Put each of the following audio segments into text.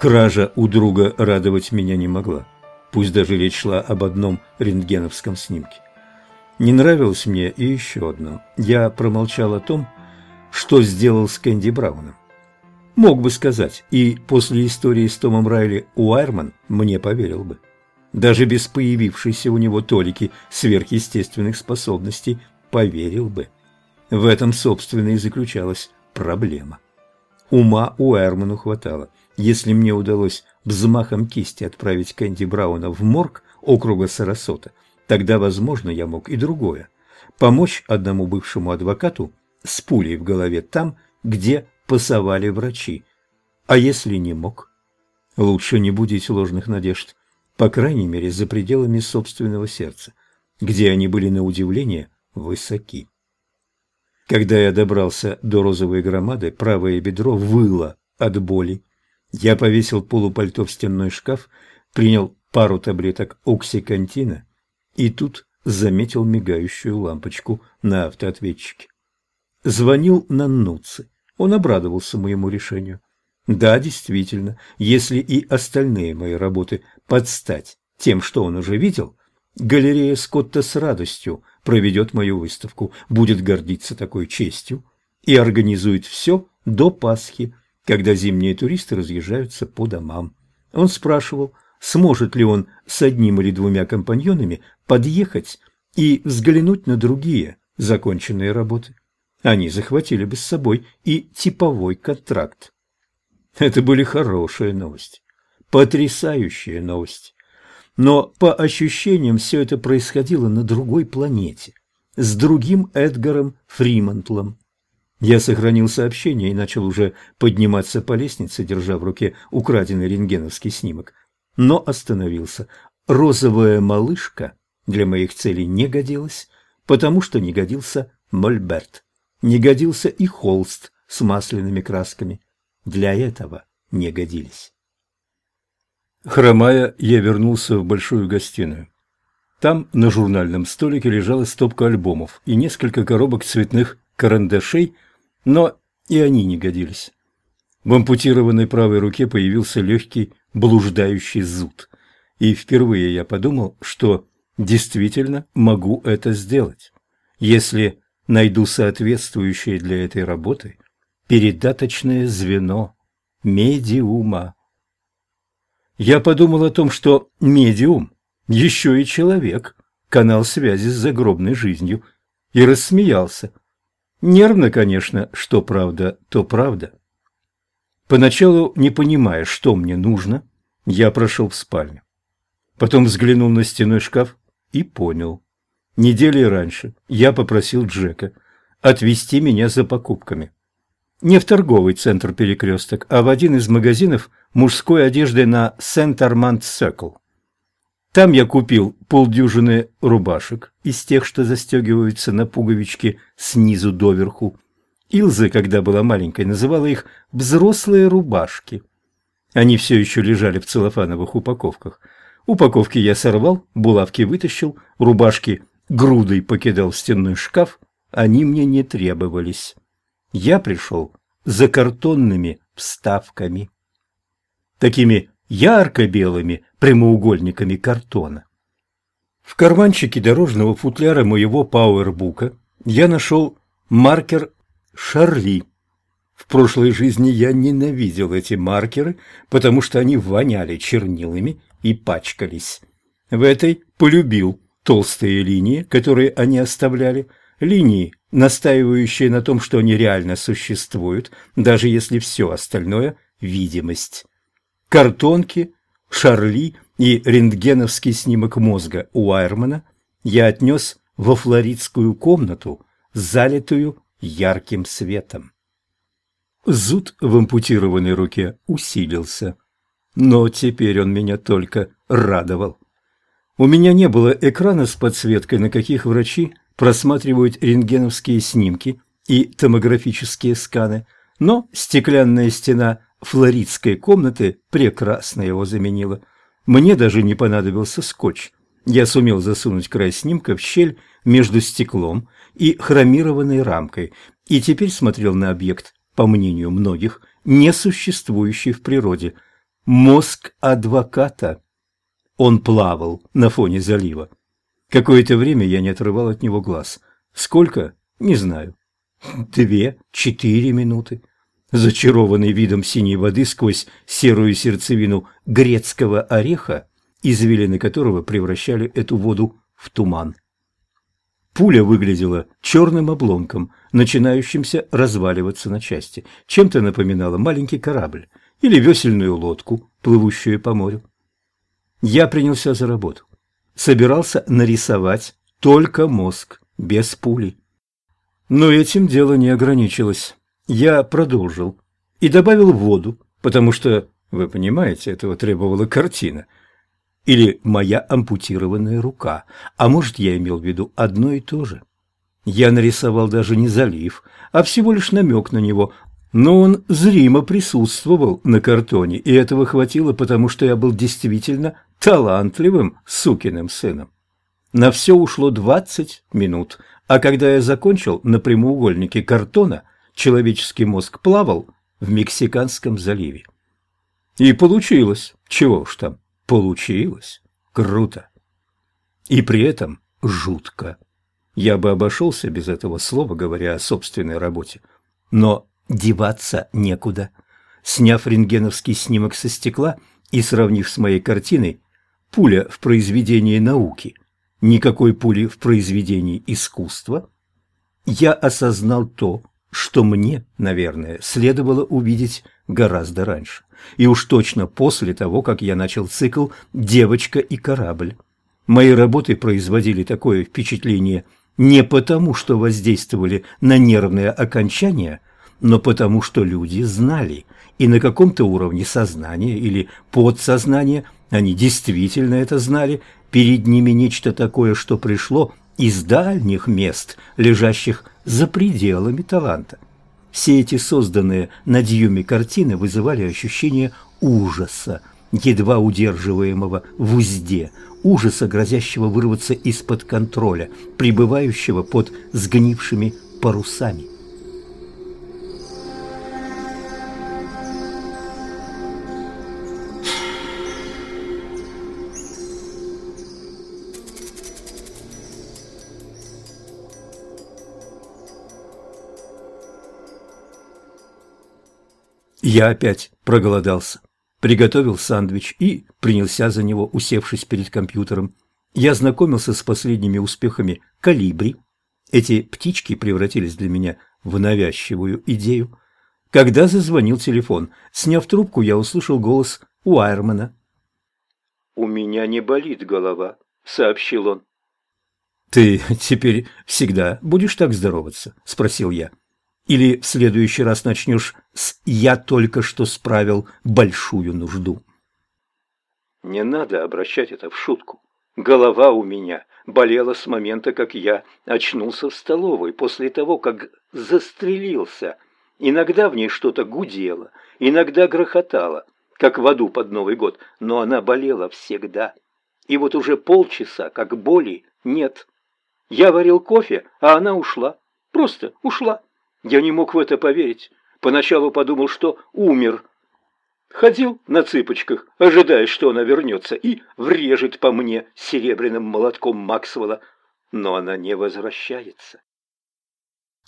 Кража у друга радовать меня не могла, пусть даже речь шла об одном рентгеновском снимке. Не нравилось мне и еще одно. Я промолчал о том, что сделал с Кэнди Брауном. Мог бы сказать, и после истории с Томом Райли Уайрман мне поверил бы. Даже без появившейся у него толики сверхъестественных способностей поверил бы. В этом, собственно, и заключалась проблема. Ума у Эрману хватало. Если мне удалось взмахом кисти отправить Кэнди Брауна в морг округа Сарасота, тогда, возможно, я мог и другое. Помочь одному бывшему адвокату с пулей в голове там, где пасовали врачи. А если не мог? Лучше не будить ложных надежд, по крайней мере, за пределами собственного сердца, где они были на удивление высоки. Когда я добрался до розовой громады, правое бедро выло от боли. Я повесил полупальто в стенной шкаф, принял пару таблеток оксикантина и тут заметил мигающую лампочку на автоответчике. Звонил Наннуци. Он обрадовался моему решению. Да, действительно, если и остальные мои работы подстать тем, что он уже видел, галерея Скотта с радостью проведет мою выставку, будет гордиться такой честью и организует все до Пасхи, когда зимние туристы разъезжаются по домам. Он спрашивал, сможет ли он с одним или двумя компаньонами подъехать и взглянуть на другие законченные работы. Они захватили бы с собой и типовой контракт. Это были хорошие новости, потрясающие новости. Но по ощущениям все это происходило на другой планете, с другим Эдгаром Фримонтлом. Я сохранил сообщение и начал уже подниматься по лестнице, держа в руке украденный рентгеновский снимок. Но остановился. Розовая малышка для моих целей не годилась, потому что не годился мольберт. Не годился и холст с масляными красками. Для этого не годились. Хромая, я вернулся в большую гостиную. Там на журнальном столике лежала стопка альбомов и несколько коробок цветных карандашей, но и они не годились. В ампутированной правой руке появился легкий блуждающий зуд. И впервые я подумал, что действительно могу это сделать, если найду соответствующее для этой работы передаточное звено медиума. Я подумал о том, что медиум еще и человек, канал связи с загробной жизнью, и рассмеялся. Нервно, конечно, что правда, то правда. Поначалу, не понимая, что мне нужно, я прошел в спальню. Потом взглянул на стеной шкаф и понял. Недели раньше я попросил Джека отвезти меня за покупками. Не в торговый центр перекресток, а в один из магазинов мужской одежды на Сент-Арманд-Секл. Там я купил полдюжины рубашек из тех, что застегиваются на пуговички снизу доверху. Илза, когда была маленькой, называла их «взрослые рубашки». Они все еще лежали в целлофановых упаковках. Упаковки я сорвал, булавки вытащил, рубашки грудой покидал в стенной шкаф, они мне не требовались я пришел за картонными вставками, такими ярко-белыми прямоугольниками картона. В карманчике дорожного футляра моего пауэрбука я нашел маркер Шарли. В прошлой жизни я ненавидел эти маркеры, потому что они воняли чернилами и пачкались. В этой полюбил толстые линии, которые они оставляли, линии, настаивающие на том, что они реально существуют, даже если все остальное – видимость. Картонки, Шарли и рентгеновский снимок мозга у Айрмана я отнес во флоридскую комнату, залитую ярким светом. Зуд в ампутированной руке усилился, но теперь он меня только радовал. У меня не было экрана с подсветкой, на каких врачи просматривают рентгеновские снимки и томографические сканы, но стеклянная стена флоридской комнаты прекрасно его заменила. Мне даже не понадобился скотч. Я сумел засунуть край снимка в щель между стеклом и хромированной рамкой, и теперь смотрел на объект, по мнению многих, несуществующий в природе. мозг адвоката. Он плавал на фоне залива. Какое-то время я не отрывал от него глаз. Сколько? Не знаю. Две, четыре минуты. Зачарованный видом синей воды сквозь серую сердцевину грецкого ореха, извилины которого превращали эту воду в туман. Пуля выглядела черным обломком, начинающимся разваливаться на части. Чем-то напоминала маленький корабль или весельную лодку, плывущую по морю. Я принялся за работу. Собирался нарисовать только мозг, без пули. Но этим дело не ограничилось. Я продолжил и добавил воду, потому что, вы понимаете, этого требовала картина – или моя ампутированная рука, а может, я имел в виду одно и то же. Я нарисовал даже не залив, а всего лишь намек на него, но он зримо присутствовал на картоне, и этого хватило, потому что я был действительно талантливым сукиным сыном. На все ушло двадцать минут, а когда я закончил на прямоугольнике картона, человеческий мозг плавал в Мексиканском заливе. И получилось, чего уж там. Получилось круто. И при этом жутко. Я бы обошелся без этого слова, говоря о собственной работе. Но деваться некуда. Сняв рентгеновский снимок со стекла и сравнив с моей картиной, пуля в произведении науки, никакой пули в произведении искусства, я осознал то, что мне, наверное, следовало увидеть гораздо раньше и уж точно после того, как я начал цикл «Девочка и корабль». Мои работы производили такое впечатление не потому, что воздействовали на нервные окончания, но потому, что люди знали, и на каком-то уровне сознания или подсознания они действительно это знали, перед ними нечто такое, что пришло из дальних мест, лежащих за пределами таланта. Все эти созданные на Дьюме картины вызывали ощущение ужаса, едва удерживаемого в узде, ужаса, грозящего вырваться из-под контроля, пребывающего под сгнившими парусами. Я опять проголодался. Приготовил сандвич и принялся за него, усевшись перед компьютером. Я знакомился с последними успехами «Калибри». Эти птички превратились для меня в навязчивую идею. Когда зазвонил телефон, сняв трубку, я услышал голос Уайермана. «У меня не болит голова», — сообщил он. «Ты теперь всегда будешь так здороваться?» – спросил я. Или в следующий раз начнешь с «я только что справил большую нужду». Не надо обращать это в шутку. Голова у меня болела с момента, как я очнулся в столовой, после того, как застрелился. Иногда в ней что-то гудело, иногда грохотало, как в аду под Новый год, но она болела всегда. И вот уже полчаса, как боли, нет. Я варил кофе, а она ушла. Просто ушла. Я не мог в это поверить. Поначалу подумал, что умер. Ходил на цыпочках, ожидая, что она вернется и врежет по мне серебряным молотком Максвелла. Но она не возвращается.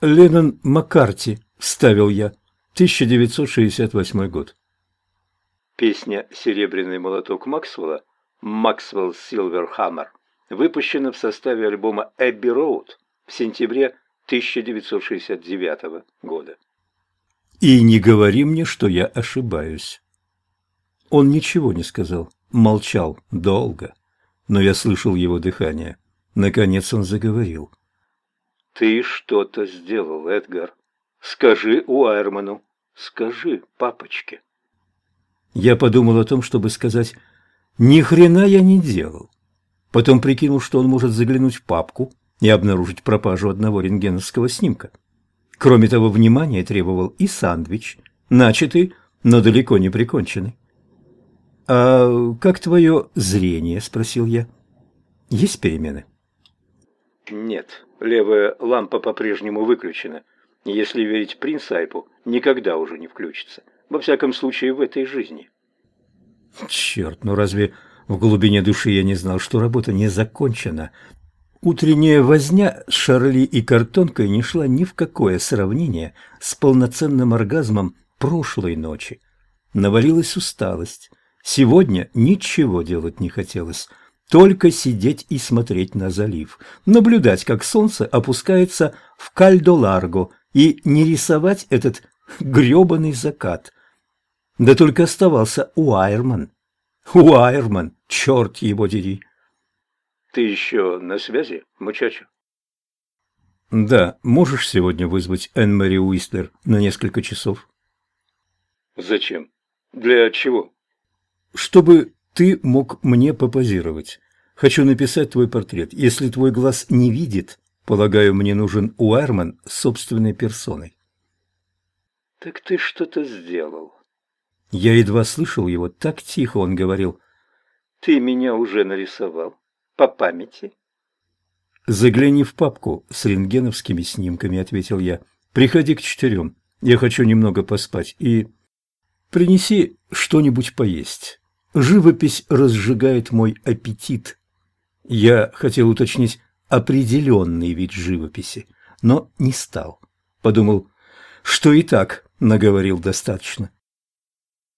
«Леннон Маккарти», — вставил я, 1968 год. Песня «Серебряный молоток Максвелла» «Максвелл Силверхаммер» выпущена в составе альбома «Эбби Роуд» в сентябре 1969 года. И не говори мне, что я ошибаюсь. Он ничего не сказал, молчал долго, но я слышал его дыхание. Наконец он заговорил. «Ты что-то сделал, Эдгар. Скажи Уайерману, скажи папочке». Я подумал о том, чтобы сказать «Ни хрена я не делал». Потом прикинул, что он может заглянуть в папку, и обнаружить пропажу одного рентгеновского снимка. Кроме того, внимание требовал и сандвич, начатый, но далеко не приконченный. «А как твое зрение?» – спросил я. «Есть перемены?» «Нет, левая лампа по-прежнему выключена. Если верить Принсайпу, никогда уже не включится. Во всяком случае, в этой жизни». Черт, ну разве в глубине души я не знал, что работа не закончена? Утренняя возня с Шарли и картонкой не шла ни в какое сравнение с полноценным оргазмом прошлой ночи. Навалилась усталость. Сегодня ничего делать не хотелось, только сидеть и смотреть на залив, наблюдать, как солнце опускается в Кальдо-Ларго, и не рисовать этот грёбаный закат. Да только оставался Уайерман. Уайерман, черт его дери. Ты еще на связи, мучачо? Да, можешь сегодня вызвать Энн-Мэри Уистлер на несколько часов? Зачем? Для чего? Чтобы ты мог мне попозировать. Хочу написать твой портрет. Если твой глаз не видит, полагаю, мне нужен Уэрман с собственной персоной. Так ты что-то сделал. Я едва слышал его, так тихо он говорил. Ты меня уже нарисовал. По памяти. Загляни в папку с рентгеновскими снимками, ответил я. Приходи к четырем. Я хочу немного поспать. И принеси что-нибудь поесть. Живопись разжигает мой аппетит. Я хотел уточнить определенный вид живописи, но не стал. Подумал, что и так наговорил достаточно.